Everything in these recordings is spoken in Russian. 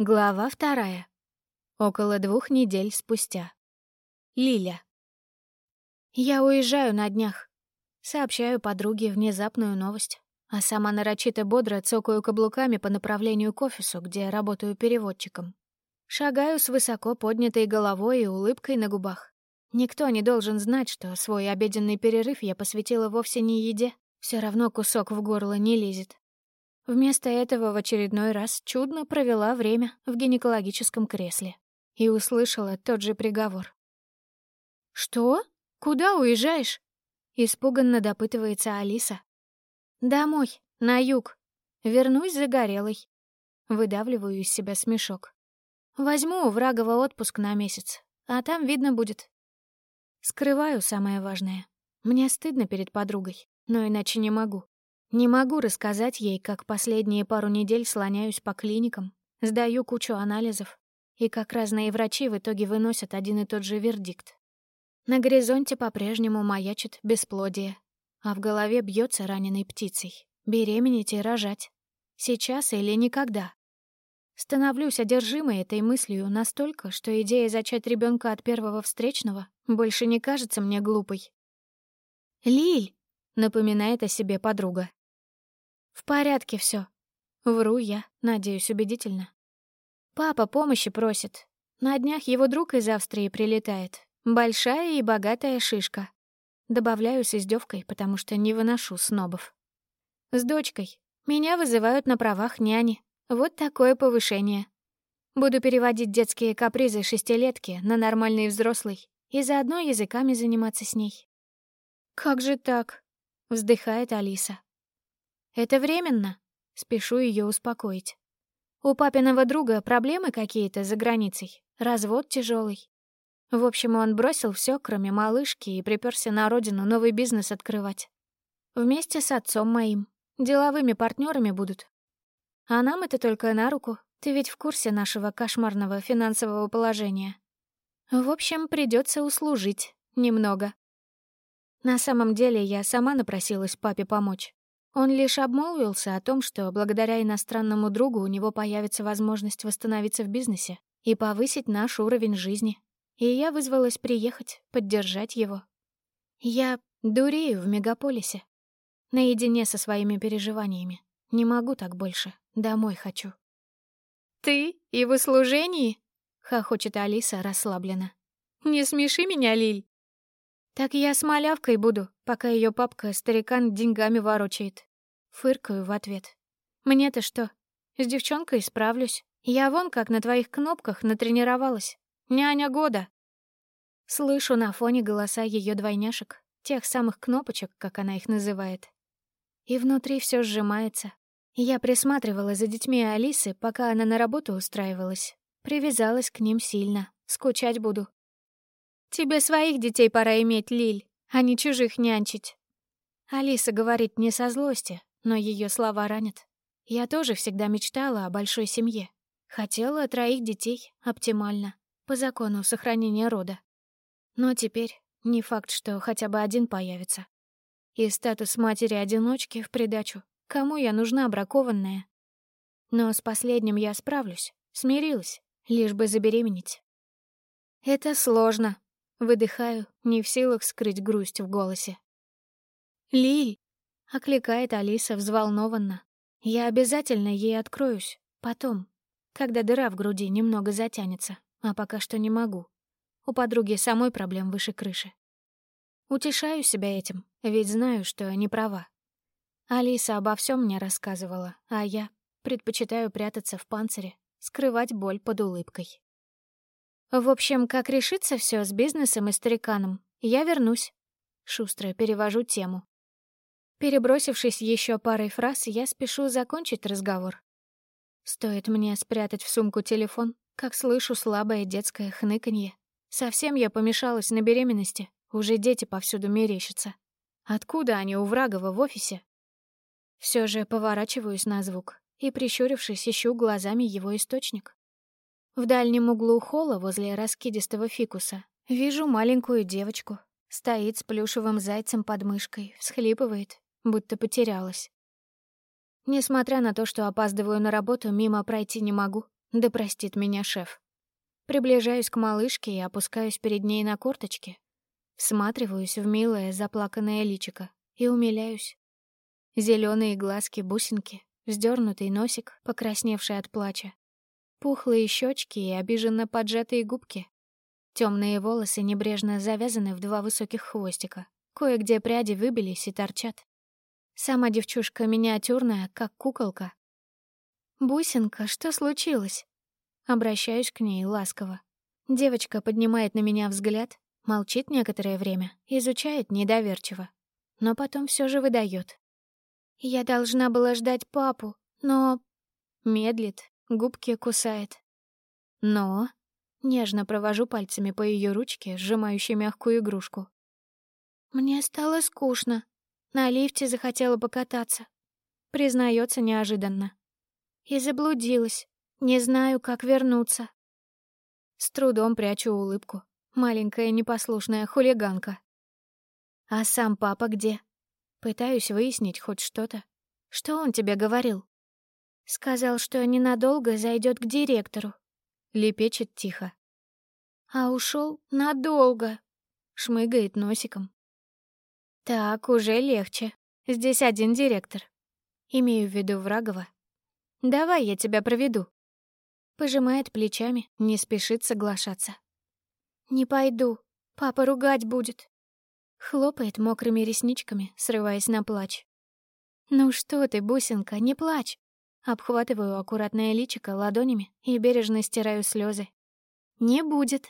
Глава вторая. Около двух недель спустя. Лиля. Я уезжаю на днях. Сообщаю подруге внезапную новость, а сама нарочито бодро цокаю каблуками по направлению к офису, где работаю переводчиком. Шагаю с высоко поднятой головой и улыбкой на губах. Никто не должен знать, что свой обеденный перерыв я посвятила вовсе не еде. Все равно кусок в горло не лезет. Вместо этого в очередной раз чудно провела время в гинекологическом кресле и услышала тот же приговор. «Что? Куда уезжаешь?» — испуганно допытывается Алиса. «Домой, на юг. Вернусь загорелой». Выдавливаю из себя смешок. «Возьму у Врагова отпуск на месяц, а там видно будет». Скрываю самое важное. Мне стыдно перед подругой, но иначе не могу. Не могу рассказать ей, как последние пару недель слоняюсь по клиникам, сдаю кучу анализов, и как разные врачи в итоге выносят один и тот же вердикт. На горизонте по-прежнему маячит бесплодие, а в голове бьется раненой птицей. Беременеть и рожать. Сейчас или никогда. Становлюсь одержимой этой мыслью настолько, что идея зачать ребенка от первого встречного больше не кажется мне глупой. «Лиль!» — напоминает о себе подруга. «В порядке все. Вру я, надеюсь, убедительно. Папа помощи просит. На днях его друг из Австрии прилетает. Большая и богатая шишка. Добавляю с издевкой, потому что не выношу снобов. С дочкой. Меня вызывают на правах няни. Вот такое повышение. Буду переводить детские капризы шестилетки на нормальный взрослый и заодно языками заниматься с ней. «Как же так?» — вздыхает Алиса. «Это временно», — спешу ее успокоить. «У папиного друга проблемы какие-то за границей, развод тяжелый. В общем, он бросил все, кроме малышки, и приперся на родину новый бизнес открывать. Вместе с отцом моим. Деловыми партнерами будут. А нам это только на руку. Ты ведь в курсе нашего кошмарного финансового положения. В общем, придется услужить. Немного. На самом деле, я сама напросилась папе помочь. Он лишь обмолвился о том, что благодаря иностранному другу у него появится возможность восстановиться в бизнесе и повысить наш уровень жизни. И я вызвалась приехать, поддержать его. Я дурею в мегаполисе. Наедине со своими переживаниями. Не могу так больше. Домой хочу. «Ты и в услужении?» — хохочет Алиса расслабленно. «Не смеши меня, Лиль!» «Так я с малявкой буду, пока ее папка-старикан деньгами ворочает». Фыркаю в ответ. «Мне-то что? С девчонкой справлюсь. Я вон как на твоих кнопках натренировалась. Няня года!» Слышу на фоне голоса ее двойняшек, тех самых кнопочек, как она их называет. И внутри все сжимается. Я присматривала за детьми Алисы, пока она на работу устраивалась. Привязалась к ним сильно. Скучать буду. «Тебе своих детей пора иметь, Лиль, а не чужих нянчить». Алиса говорит не со злости, но ее слова ранят. Я тоже всегда мечтала о большой семье. Хотела троих детей, оптимально, по закону сохранения рода. Но теперь не факт, что хотя бы один появится. И статус матери-одиночки в придачу. Кому я нужна бракованная? Но с последним я справлюсь, смирилась, лишь бы забеременеть. Это сложно, Выдыхаю, не в силах скрыть грусть в голосе. «Лиль!» — окликает Алиса взволнованно. «Я обязательно ей откроюсь. Потом, когда дыра в груди немного затянется, а пока что не могу. У подруги самой проблем выше крыши. Утешаю себя этим, ведь знаю, что не права. Алиса обо всем мне рассказывала, а я предпочитаю прятаться в панцире, скрывать боль под улыбкой. В общем, как решится все с бизнесом и стариканом, я вернусь. Шустро перевожу тему. Перебросившись еще парой фраз, я спешу закончить разговор. Стоит мне спрятать в сумку телефон, как слышу слабое детское хныканье. Совсем я помешалась на беременности, уже дети повсюду мерещатся. Откуда они у Врагова в офисе? Все же поворачиваюсь на звук и, прищурившись, ищу глазами его источник. В дальнем углу холла возле раскидистого фикуса вижу маленькую девочку. Стоит с плюшевым зайцем под мышкой, всхлипывает, будто потерялась. Несмотря на то, что опаздываю на работу, мимо пройти не могу. Да простит меня шеф. Приближаюсь к малышке и опускаюсь перед ней на корточки. Всматриваюсь в милое заплаканное личико и умиляюсь. Зеленые глазки-бусинки, вздернутый носик, покрасневший от плача, пухлые щечки и обиженно поджатые губки. Темные волосы небрежно завязаны в два высоких хвостика. Кое-где пряди выбились и торчат. Сама девчушка миниатюрная, как куколка. «Бусинка, что случилось?» Обращаюсь к ней ласково. Девочка поднимает на меня взгляд, молчит некоторое время, изучает недоверчиво, но потом все же выдает. «Я должна была ждать папу, но...» Медлит, губки кусает. «Но...» Нежно провожу пальцами по ее ручке, сжимающей мягкую игрушку. Мне стало скучно. На лифте захотела покататься. Признается неожиданно. И заблудилась. Не знаю, как вернуться. С трудом прячу улыбку. Маленькая непослушная хулиганка. А сам папа где? Пытаюсь выяснить хоть что-то. Что он тебе говорил? Сказал, что ненадолго зайдет к директору. Лепечет тихо. А ушел надолго. Шмыгает носиком. Так, уже легче. Здесь один директор. Имею в виду Врагова. Давай я тебя проведу. Пожимает плечами, не спешит соглашаться. Не пойду. Папа ругать будет. Хлопает мокрыми ресничками, срываясь на плач. «Ну что ты, бусинка, не плачь!» Обхватываю аккуратное личико ладонями и бережно стираю слезы. «Не будет».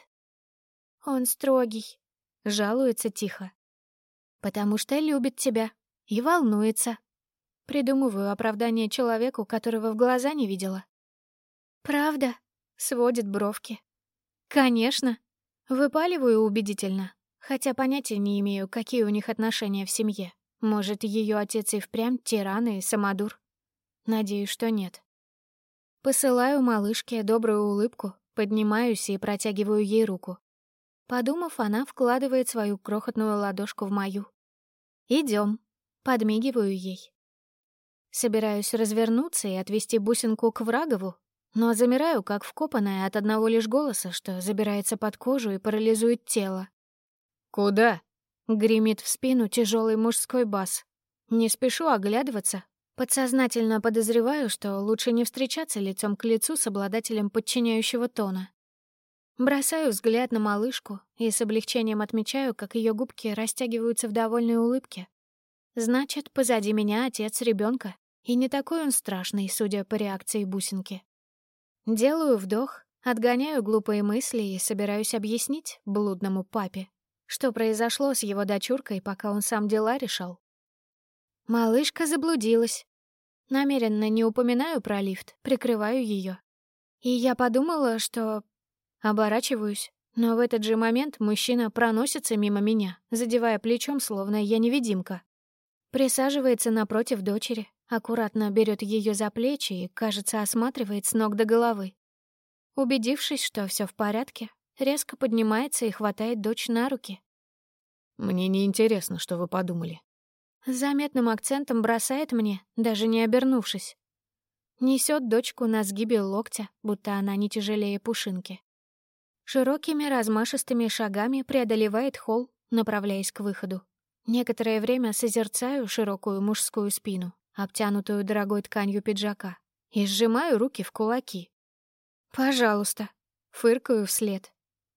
Он строгий, жалуется тихо. «Потому что любит тебя и волнуется». Придумываю оправдание человеку, которого в глаза не видела. «Правда?» — сводит бровки. «Конечно». Выпаливаю убедительно, хотя понятия не имею, какие у них отношения в семье. Может, ее отец и впрямь тиран и самодур. Надеюсь, что нет. Посылаю малышке добрую улыбку, поднимаюсь и протягиваю ей руку. Подумав, она вкладывает свою крохотную ладошку в мою. Идем. Подмигиваю ей. Собираюсь развернуться и отвести бусинку к Врагову, но замираю, как вкопанная от одного лишь голоса, что забирается под кожу и парализует тело. «Куда?» — гремит в спину тяжелый мужской бас. Не спешу оглядываться, Подсознательно подозреваю, что лучше не встречаться лицом к лицу с обладателем подчиняющего тона. Бросаю взгляд на малышку и с облегчением отмечаю, как ее губки растягиваются в довольной улыбке. Значит, позади меня отец ребенка, и не такой он страшный, судя по реакции бусинки. Делаю вдох, отгоняю глупые мысли и собираюсь объяснить блудному папе, что произошло с его дочуркой, пока он сам дела решал. Малышка заблудилась. Намеренно не упоминаю про лифт, прикрываю ее. И я подумала, что... Оборачиваюсь, но в этот же момент мужчина проносится мимо меня, задевая плечом, словно я невидимка. Присаживается напротив дочери, аккуратно берет ее за плечи и, кажется, осматривает с ног до головы. Убедившись, что все в порядке, резко поднимается и хватает дочь на руки. «Мне не интересно, что вы подумали. С заметным акцентом бросает мне, даже не обернувшись. Несет дочку на сгибе локтя, будто она не тяжелее пушинки. Широкими размашистыми шагами преодолевает холл, направляясь к выходу. Некоторое время созерцаю широкую мужскую спину, обтянутую дорогой тканью пиджака, и сжимаю руки в кулаки. «Пожалуйста», — фыркаю вслед.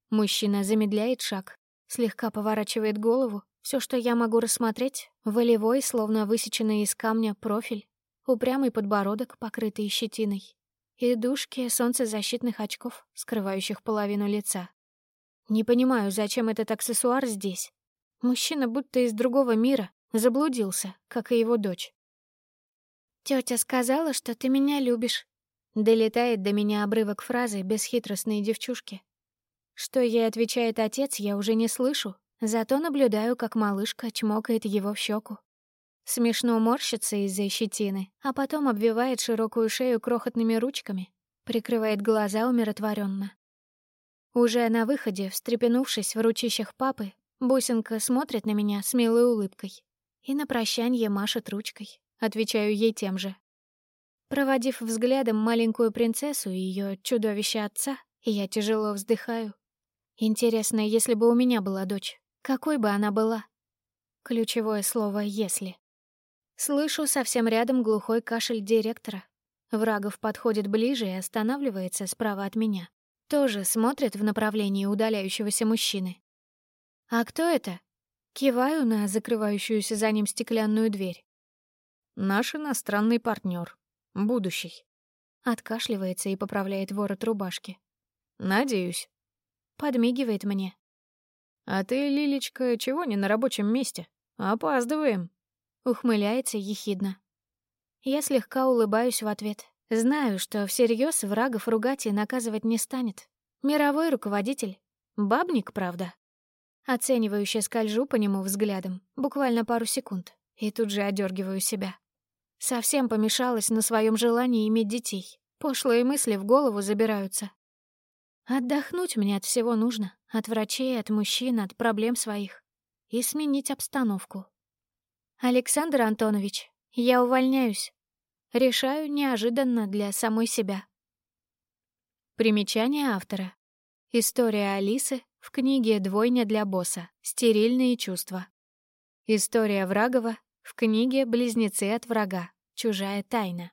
Мужчина замедляет шаг, слегка поворачивает голову все, что я могу рассмотреть, волевой, словно высеченный из камня, профиль, упрямый подбородок, покрытый щетиной, и дужки солнцезащитных очков, скрывающих половину лица. Не понимаю, зачем этот аксессуар здесь. Мужчина будто из другого мира, заблудился, как и его дочь. Тетя сказала, что ты меня любишь. Долетает до меня обрывок фразы бесхитростной девчушки. Что ей отвечает отец, я уже не слышу, Зато наблюдаю, как малышка чмокает его в щеку. Смешно морщится из-за щетины, а потом обвивает широкую шею крохотными ручками, прикрывает глаза умиротворенно. Уже на выходе, встрепенувшись в ручищах папы, бусинка смотрит на меня с милой улыбкой и на прощанье машет ручкой. Отвечаю ей тем же. Проводив взглядом маленькую принцессу и ее чудовище отца, я тяжело вздыхаю. Интересно, если бы у меня была дочь, какой бы она была? Ключевое слово «если». Слышу совсем рядом глухой кашель директора. Врагов подходит ближе и останавливается справа от меня. Тоже смотрит в направлении удаляющегося мужчины. «А кто это?» Киваю на закрывающуюся за ним стеклянную дверь. «Наш иностранный партнер, Будущий». Откашливается и поправляет ворот рубашки. «Надеюсь». Подмигивает мне. «А ты, Лилечка, чего не на рабочем месте? Опаздываем». Ухмыляется ехидно. Я слегка улыбаюсь в ответ. Знаю, что всерьез врагов ругать и наказывать не станет. Мировой руководитель. Бабник, правда. Оценивающе скольжу по нему взглядом, буквально пару секунд, и тут же одергиваю себя. Совсем помешалась на своем желании иметь детей. Пошлые мысли в голову забираются. Отдохнуть мне от всего нужно. От врачей, от мужчин, от проблем своих. И сменить обстановку. Александр Антонович, я увольняюсь. Решаю неожиданно для самой себя. Примечание автора. История Алисы в книге «Двойня для босса. Стерильные чувства». История Врагова в книге «Близнецы от врага. Чужая тайна».